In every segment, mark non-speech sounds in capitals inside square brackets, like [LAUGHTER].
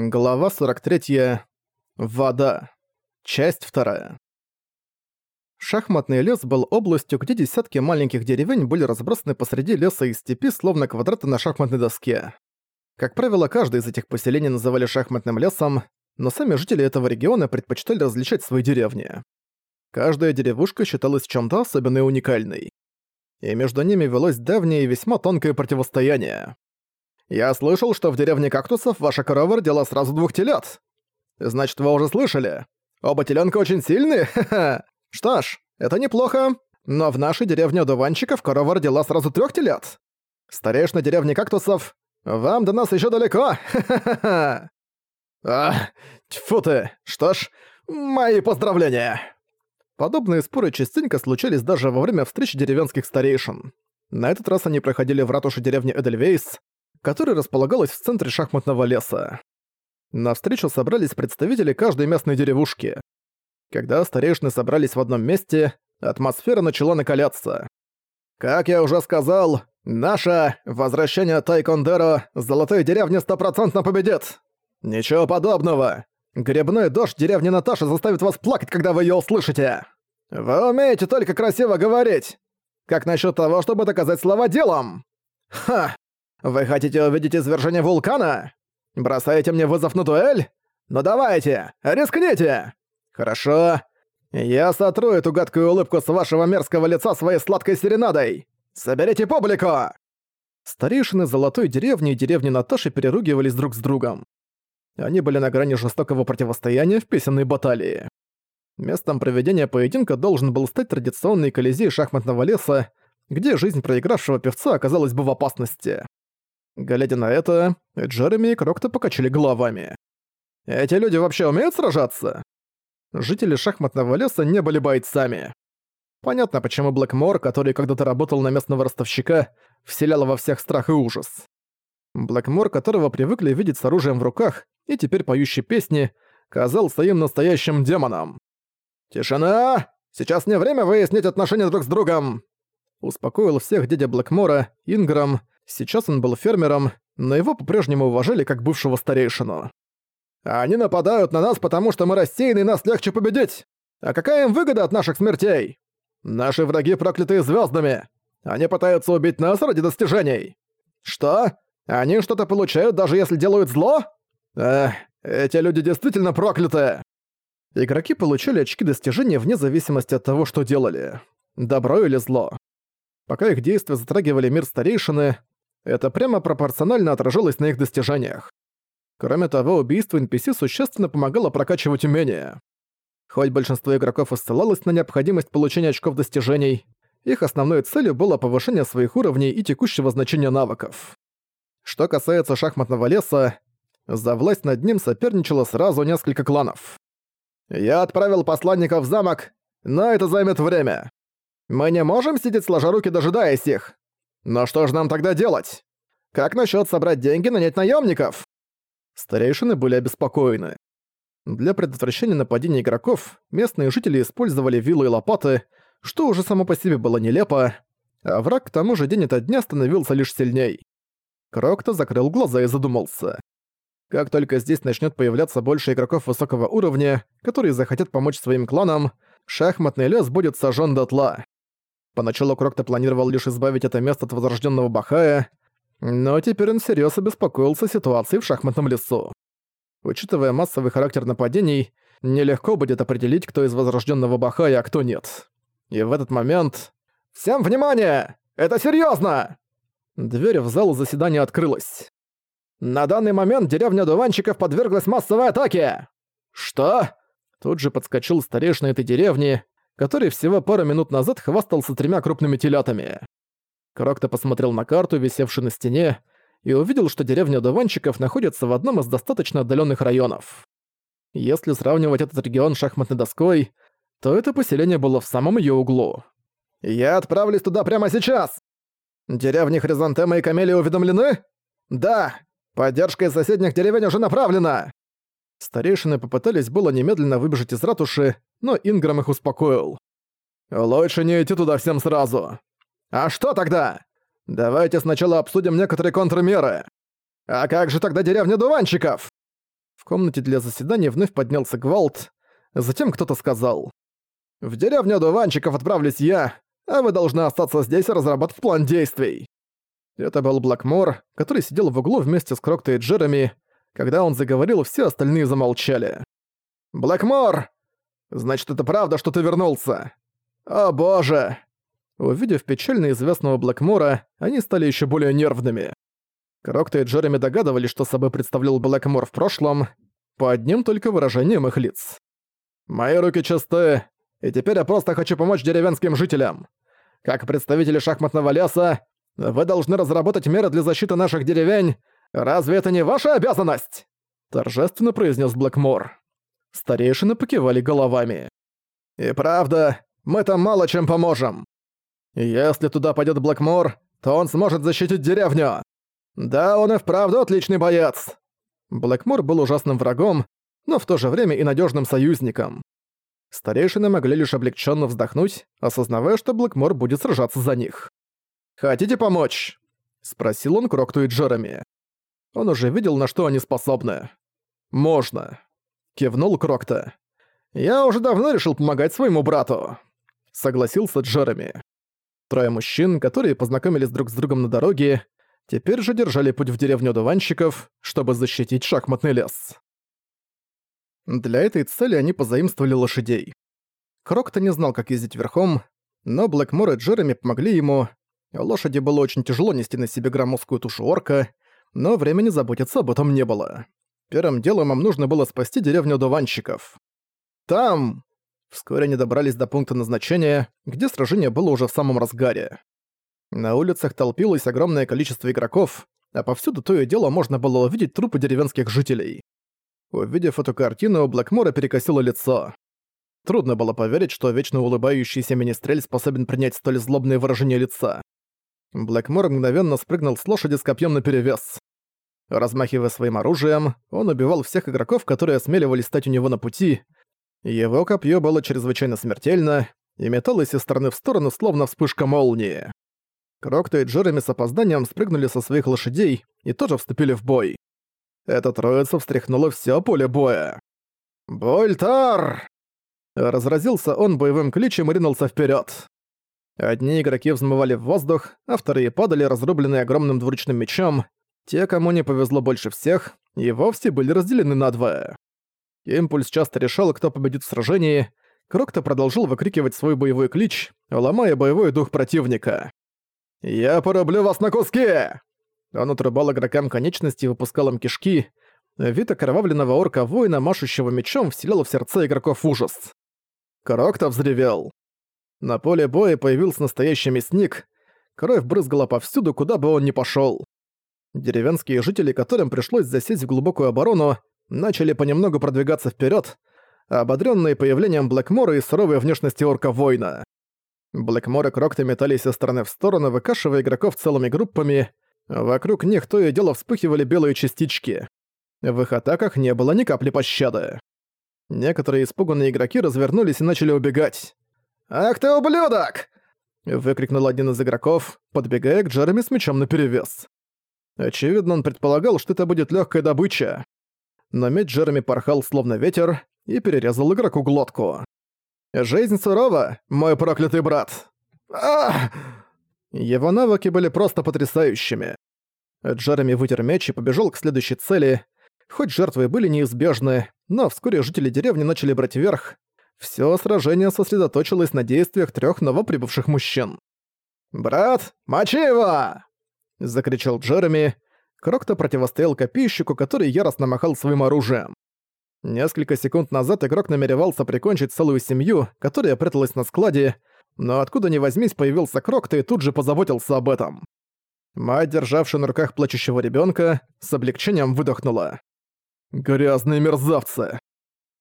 Глава 43. Вода. Часть 2. Шахматный лес был областью, где десятки маленьких деревень были разбросаны посреди леса и степи, словно квадраты на шахматной доске. Как правило, каждый из этих поселений называли шахматным лесом, но сами жители этого региона предпочитали различать свои деревни. Каждая деревушка считалась чем-то особенной и уникальной. И между ними велось давнее и весьма тонкое противостояние. Я слышал, что в деревне кактусов ваша корова родила сразу двух телят. Значит, вы уже слышали? Оба теленка очень сильные? [LAUGHS] Что ж, это неплохо. Но в нашей деревне дуванчиков корова родила сразу трех телят. Старейшина деревни кактусов, вам до нас еще далеко. [LAUGHS] Ха-ха-ха. А, тьфу ты. Что ж, мои поздравления. Подобные споры частенько случались даже во время встреч деревенских старейшин. На этот раз они проходили в ратуше деревни Эдельвейс, которая располагалась в центре шахматного леса. На встречу собрались представители каждой местной деревушки. Когда старейшины собрались в одном месте, атмосфера начала накаляться. Как я уже сказал, наше возвращение Тайкондеро золотой деревни стопроцентно победит. Ничего подобного. Грибной дождь деревни Наташи заставит вас плакать, когда вы ее услышите. Вы умеете только красиво говорить. Как насчет того, чтобы доказать слова делом? Ха! Вы хотите увидеть извержение вулкана? Бросаете мне вызов на дуэль? Ну давайте, рискните! Хорошо. Я сотру эту гадкую улыбку с вашего мерзкого лица своей сладкой серенадой. Соберите публику!» Старейшины Золотой деревни и деревни Наташи переругивались друг с другом. Они были на грани жестокого противостояния в песенной баталии. Местом проведения поединка должен был стать традиционный колизей шахматного леса, где жизнь проигравшего певца оказалась бы в опасности. Глядя на это, Джереми и Крокто покачали головами. «Эти люди вообще умеют сражаться?» Жители шахматного леса не были бойцами. Понятно, почему Блэкмор, который когда-то работал на местного ростовщика, вселял во всех страх и ужас. Блэкмор, которого привыкли видеть с оружием в руках и теперь поющий песни, казался им настоящим демоном. «Тишина! Сейчас не время выяснить отношения друг с другом!» Успокоил всех дядя Блэкмора, Инграм, Сейчас он был фермером, но его по-прежнему уважали как бывшего старейшину. «Они нападают на нас, потому что мы рассеяны и нас легче победить! А какая им выгода от наших смертей? Наши враги проклятые звездами. Они пытаются убить нас ради достижений. Что? Они что-то получают, даже если делают зло? Эх, эти люди действительно проклятые!» Игроки получали очки достижения вне зависимости от того, что делали. Добро или зло. Пока их действия затрагивали мир старейшины, это прямо пропорционально отражалось на их достижениях. Кроме того, убийство NPC существенно помогало прокачивать умения. Хоть большинство игроков ссылалось на необходимость получения очков достижений, их основной целью было повышение своих уровней и текущего значения навыков. Что касается шахматного леса, за власть над ним соперничало сразу несколько кланов. «Я отправил посланников в замок, но это займет время. Мы не можем сидеть сложа руки, дожидаясь их. Но что же нам тогда делать? Как насчет собрать деньги нанять наемников? Старейшины были обеспокоены. Для предотвращения нападения игроков местные жители использовали вилы и лопаты, что уже само по себе было нелепо, а враг к тому же день ото дня становился лишь сильней. Крокто закрыл глаза и задумался. Как только здесь начнет появляться больше игроков высокого уровня, которые захотят помочь своим кланам, шахматный лес будет сожжен дотла. Поначалу Крокто планировал лишь избавить это место от возрожденного Бахая, но теперь он всерьез обеспокоился ситуацией в шахматном лесу. Учитывая массовый характер нападений, нелегко будет определить, кто из возрожденного Бахая, а кто нет. И в этот момент... «Всем внимание! Это серьезно! Дверь в зал заседания открылась. «На данный момент деревня Дуванчиков подверглась массовой атаке!» «Что?» Тут же подскочил старейшина этой деревни, который всего пару минут назад хвастался тремя крупными телятами. Крокто посмотрел на карту, висевшую на стене, и увидел, что деревня Дуванчиков находится в одном из достаточно отдаленных районов. Если сравнивать этот регион шахматной доской, то это поселение было в самом ее углу. «Я отправлюсь туда прямо сейчас!» «Деревни Хризантема и Камелия уведомлены?» «Да! Поддержка из соседних деревень уже направлена!» Старейшины попытались было немедленно выбежать из ратуши, но Инграм их успокоил. «Лучше не идти туда всем сразу. А что тогда? Давайте сначала обсудим некоторые контрмеры. А как же тогда деревня Дуванчиков?» комнате для заседаний вновь поднялся гвалт. Затем кто-то сказал. «В деревню дуванчиков отправлюсь я, а вы должны остаться здесь и разрабатывать план действий». Это был Блэкмор, который сидел в углу вместе с Крокто и Джереми. Когда он заговорил, все остальные замолчали. «Блэкмор! Значит, это правда, что ты вернулся? О боже!» Увидев печально известного Блэкмора, они стали еще более нервными. Крокто и Джереми догадывались, что собой представлял Блэкмор в прошлом, по одним только выражениям их лиц. «Мои руки чисты, и теперь я просто хочу помочь деревенским жителям. Как представители шахматного леса, вы должны разработать меры для защиты наших деревень. Разве это не ваша обязанность?» Торжественно произнес Блэкмор. Старейшины покивали головами. «И правда, мы там мало чем поможем. Если туда пойдет Блэкмор, то он сможет защитить деревню. Да, он и вправду отличный боец!» Блэкмор был ужасным врагом, но в то же время и надежным союзником. Старейшины могли лишь облегченно вздохнуть, осознавая, что Блэкмор будет сражаться за них. «Хотите помочь?» — спросил он Крокту и Джереми. Он уже видел, на что они способны. «Можно», — кивнул Крокта. «Я уже давно решил помогать своему брату», — согласился Джереми. Трое мужчин, которые познакомились друг с другом на дороге, теперь же держали путь в деревню дуванщиков, чтобы защитить шахматный лес. Для этой цели они позаимствовали лошадей. Крокто не знал, как ездить верхом, но Блэкмор и Джереми помогли ему. Лошади было очень тяжело нести на себе громоздкую тушу орка, но времени заботиться об этом не было. Первым делом им нужно было спасти деревню дуванщиков. Там Вскоре они добрались до пункта назначения, где сражение было уже в самом разгаре. На улицах толпилось огромное количество игроков, а повсюду то и дело можно было увидеть трупы деревенских жителей. Увидев эту картину, Блэкмора перекосило лицо. Трудно было поверить, что вечно улыбающийся министрель способен принять столь злобное выражение лица. Блэкмор мгновенно спрыгнул с лошади с копьем наперевес. Размахивая своим оружием, он убивал всех игроков, которые осмеливались стать у него на пути, его копье было чрезвычайно смертельно и металось из стороны в сторону, словно вспышка молнии. Крокто и Джереми с опозданием спрыгнули со своих лошадей и тоже вступили в бой. Эта троица встряхнула все поле боя. «Больтар!» Разразился он боевым кличем и ринулся вперед. Одни игроки взмывали в воздух, а вторые падали, разрубленные огромным двуручным мечом. Те, кому не повезло больше всех, и вовсе были разделены надвое. Импульс часто решал, кто победит в сражении. Крокто продолжил выкрикивать свой боевой клич, ломая боевой дух противника. «Я порублю вас на куски!» Он отрубал игрокам конечности и выпускал им кишки. Вид окровавленного орка-воина, машущего мечом, вселял в сердца игроков ужас. Крокто взревел. На поле боя появился настоящий мясник. Кровь брызгала повсюду, куда бы он ни пошёл. Деревенские жители, которым пришлось засесть в глубокую оборону, начали понемногу продвигаться вперед, ободренные появлением Блэкмора и суровой внешности орка-воина. Блэкмор и Крокты метались из стороны в сторону, выкашивая игроков целыми группами. Вокруг них то и дело вспыхивали белые частички. В их атаках не было ни капли пощады. Некоторые испуганные игроки развернулись и начали убегать. «Ах ты ублюдок!» выкрикнул один из игроков, подбегая к Джереми с мечом наперевес. Очевидно, он предполагал, что это будет легкая добыча но меч Джереми порхал словно ветер и перерезал игроку глотку. «Жизнь сурова, мой проклятый брат!» Ах! Его навыки были просто потрясающими. Джереми вытер меч и побежал к следующей цели. Хоть жертвы были неизбежны, но вскоре жители деревни начали брать верх. Всё сражение сосредоточилось на действиях трёх новоприбывших мужчин. «Брат, мочи его!» — закричал Джереми, Крокто противостоял копейщику, который яростно махал своим оружием. Несколько секунд назад игрок намеревался прикончить целую семью, которая пряталась на складе, но откуда ни возьмись появился Крокто и тут же позаботился об этом. Мать, державшая на руках плачущего ребенка, с облегчением выдохнула. «Грязные мерзавцы!»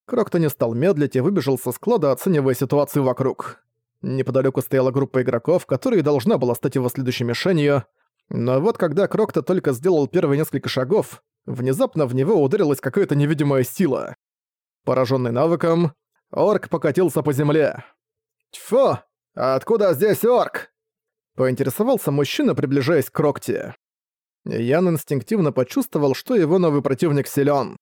Крокто не стал медлить и выбежал со склада, оценивая ситуацию вокруг. Неподалеку стояла группа игроков, которая должна была стать его следующей мишенью, но вот когда Крокто только сделал первые несколько шагов, внезапно в него ударилась какая-то невидимая сила. Пораженный навыком, орк покатился по земле. «Тьфу! Откуда здесь орк?» Поинтересовался мужчина, приближаясь к Крокте. Ян инстинктивно почувствовал, что его новый противник силен.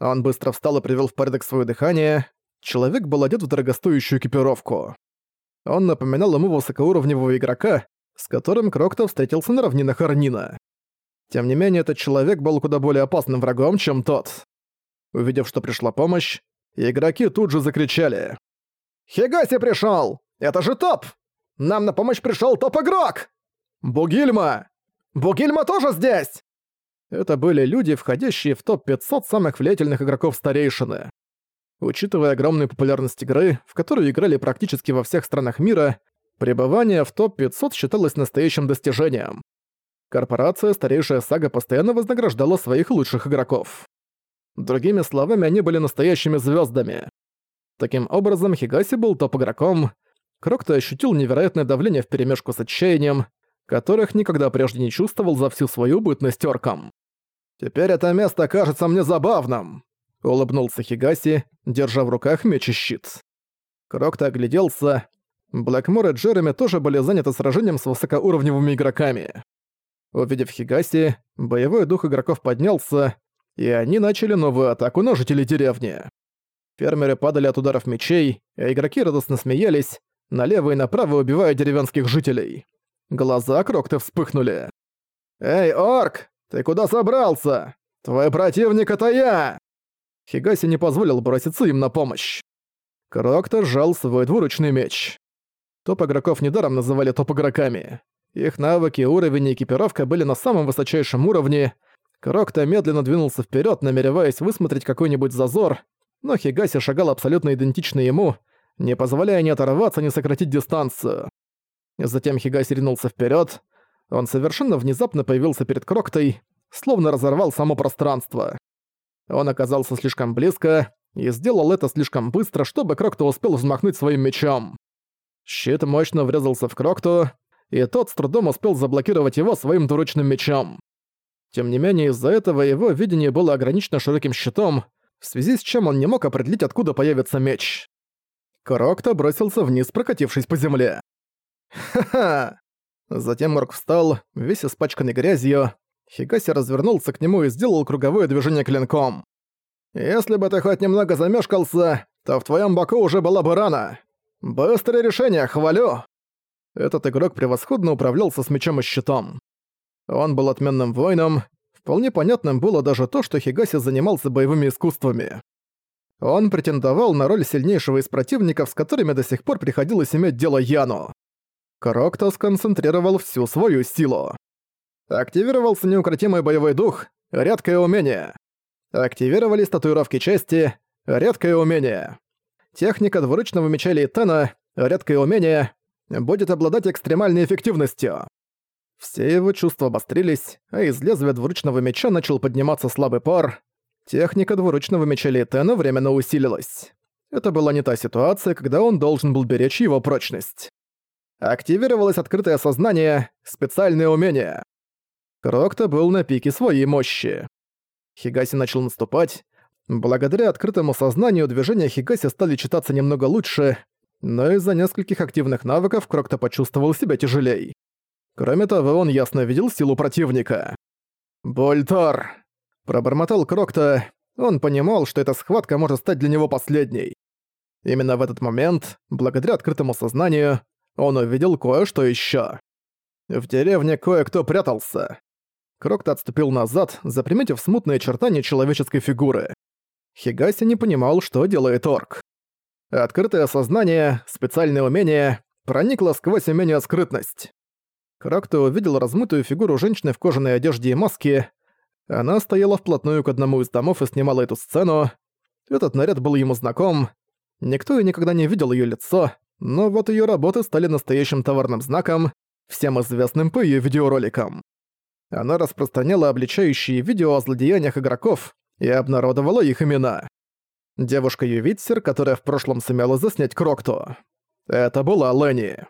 Он быстро встал и привел в порядок свое дыхание. Человек был одет в дорогостоящую экипировку. Он напоминал ему высокоуровневого игрока, с которым Крокто встретился на равнинах Арнина. Тем не менее, этот человек был куда более опасным врагом, чем тот. Увидев, что пришла помощь, игроки тут же закричали. «Хигаси пришёл! Это же топ! Нам на помощь пришёл топ-игрок! Бугильма! Бугильма тоже здесь!» Это были люди, входящие в топ-500 самых влиятельных игроков старейшины. Учитывая огромную популярность игры, в которую играли практически во всех странах мира, пребывание в топ-500 считалось настоящим достижением. Корпорация Старейшая Сага постоянно вознаграждала своих лучших игроков. Другими словами, они были настоящими звездами. Таким образом, Хигаси был топ-игроком. Крокто ощутил невероятное давление вперемешку с отчаянием, которых никогда прежде не чувствовал за всю свою бытность орком. «Теперь это место кажется мне забавным», — улыбнулся Хигаси, держа в руках меч и щит. Крокто огляделся. Блэкмор и Джереми тоже были заняты сражением с высокоуровневыми игроками. Увидев Хигаси, боевой дух игроков поднялся, и они начали новую атаку на жителей деревни. Фермеры падали от ударов мечей, а игроки радостно смеялись, налево и направо убивая деревенских жителей. Глаза Крокта вспыхнули. «Эй, орк, ты куда собрался? Твой противник — это я!» Хигаси не позволил броситься им на помощь. Крокта сжал свой двуручный меч. Топ-игроков недаром называли топ-игроками. Их навыки, уровень и экипировка были на самом высочайшем уровне. Крокта медленно двинулся вперед, намереваясь высмотреть какой-нибудь зазор, но Хигаси шагал абсолютно идентично ему, не позволяя ни оторваться, ни сократить дистанцию. Затем Хигаси ринулся вперед. Он совершенно внезапно появился перед Кроктой, словно разорвал само пространство. Он оказался слишком близко и сделал это слишком быстро, чтобы Крокто успел взмахнуть своим мечом. Щит мощно врезался в Крокту, и тот с трудом успел заблокировать его своим дурочным мечом. Тем не менее, из-за этого его видение было ограничено широким щитом, в связи с чем он не мог определить, откуда появится меч. Крокто бросился вниз, прокатившись по земле. «Ха-ха!» Затем Морг встал, весь испачканный грязью. Хигаси развернулся к нему и сделал круговое движение клинком. «Если бы ты хоть немного замешкался, то в твоем боку уже была бы рана. Быстрое решение, хвалю!» Этот игрок превосходно управлялся с мечом и щитом. Он был отменным воином, вполне понятным было даже то, что Хигаси занимался боевыми искусствами. Он претендовал на роль сильнейшего из противников, с которыми до сих пор приходилось иметь дело Яну. Крокто сконцентрировал всю свою силу. Активировался неукротимый боевой дух, редкое умение. Активировались татуировки чести, редкое умение. Техника двуручного меча Лейтена, редкое умение, будет обладать экстремальной эффективностью. Все его чувства обострились, а из лезвия двуручного меча начал подниматься слабый пар. Техника двуручного меча Лейтена временно усилилась. Это была не та ситуация, когда он должен был беречь его прочность. Активировалось открытое сознание, специальное умение. Крокто был на пике своей мощи. Хигаси начал наступать. Благодаря открытому сознанию движения Хигаси стали читаться немного лучше, но из-за нескольких активных навыков Крокто почувствовал себя тяжелей. Кроме того, он ясно видел силу противника. «Больтор!» – пробормотал Крокто. Он понимал, что эта схватка может стать для него последней. Именно в этот момент, благодаря открытому сознанию, он увидел кое-что ещё. В деревне кое-кто прятался. Крокто отступил назад, заприметив смутные очертания человеческой фигуры. Хигаси не понимал, что делает орк. Открытое сознание, специальное умение, проникло сквозь умение скрытность. Крокто увидел размытую фигуру женщины в кожаной одежде и маске. Она стояла вплотную к одному из домов и снимала эту сцену. Этот наряд был ему знаком. Никто и никогда не видел ее лицо, но вот ее работы стали настоящим товарным знаком, всем известным по ее видеороликам. Она распространяла обличающие видео о злодеяниях игроков и обнародовала их имена. Девушка-ювитсер, которая в прошлом сумела заснять Крокто. Это была Ленни.